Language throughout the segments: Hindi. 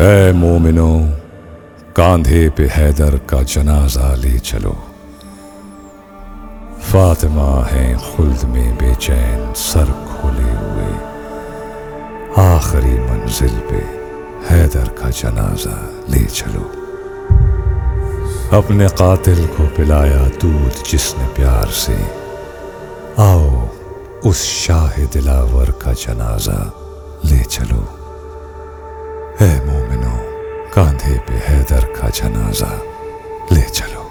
ऐ मोमिनो कांधे पे हैदर का जनाजा ले चलो फातिमा है खुल्द में बेचैन सर खोले हुए आखिरी मंजिल पे हैदर का जनाजा ले चलो अपने कातिल को पिलाया दूध जिसने प्यार से। आओ, उस शाह दिलावर का जनाजा ले चलो। है मोमिनो, कांधे पे हैदर का जनाजा ले चलो।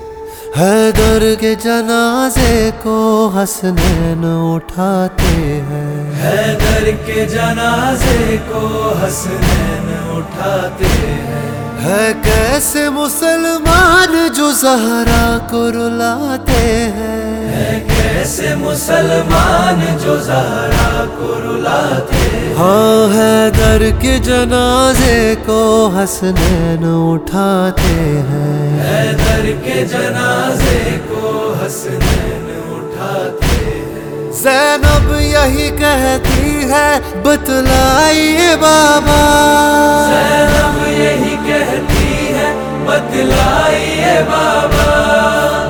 हैदर के जनाजे को हसनैन उठाते हैं। हैदर के जनाजे को हसनैन उठाते हैं। है कैसे मुसलमान जो जहरा को रुलाते हैं। है कैसे मुसलमान जो जहरा को रुलाते हैं। हाँ हैदर के जनाजे को हसनैन उठाते हैं। हैदर के जनाजे को हसनैन उठाते हैं। जैनब यही कहती है बतलाइए बाबा। जैनब यही कहती है बतलाइए बाबा।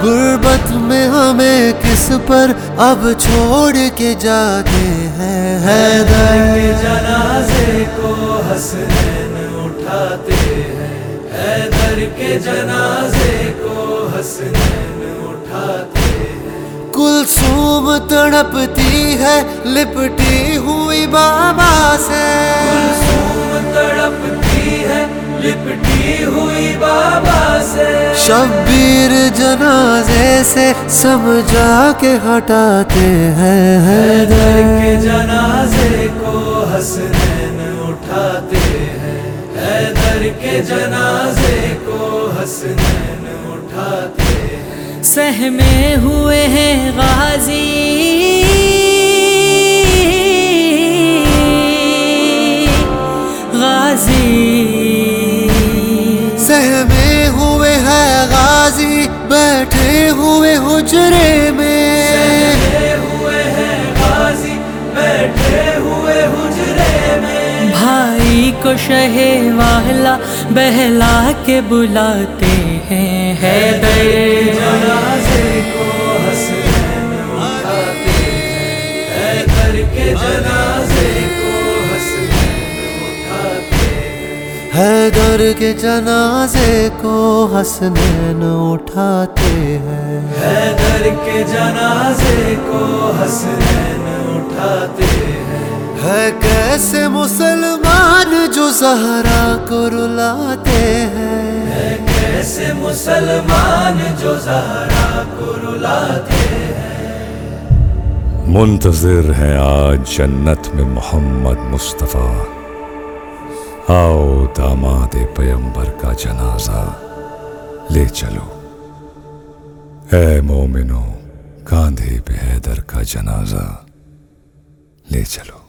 गुर्बत में हमें किस पर अब छोड़ के जाते हैं? हैदर। हैदर के जनाजे को हसनैन उठाते हैं। हैदर के जनाजे को हसनैन उठाते हैं। कुलसूम तड़पती है लिपटी हुई बाबा से। कुलसूम तड़पती है लिपटी हुई बाबा से। शब्बीर जनाजे से समझा के हटाते हैं। हैदर के जनाजे को हसनैन उठाते के जनाजे को हसनैन उठाते हैं। सहमे हुए हैं गाजी। गाजी। सहमे हुए है गाजी बैठे हुए हुजरे में। वाला बहला के बुलाते हैं, हैदर जनाजे को हसनैन उठाते हैं। के जनाजे को हसनैन उठाते हैं के जनाजे को हसनैन उठाते हैं। हैदर के जनाजे को हसनैन उठाते हैं। है कैसे मुसलमान जो जहरा को रुलाते हैं। है कैसे मुसलमान जो जहरा को रुलाते हैं। मुंतजिर है आज जन्नत में मोहम्मद मुस्तफ़ा। आओ दामाद पैंबर का जनाजा ले चलो। ऐ मोमिनो कांधे पे हैदर का जनाजा ले चलो।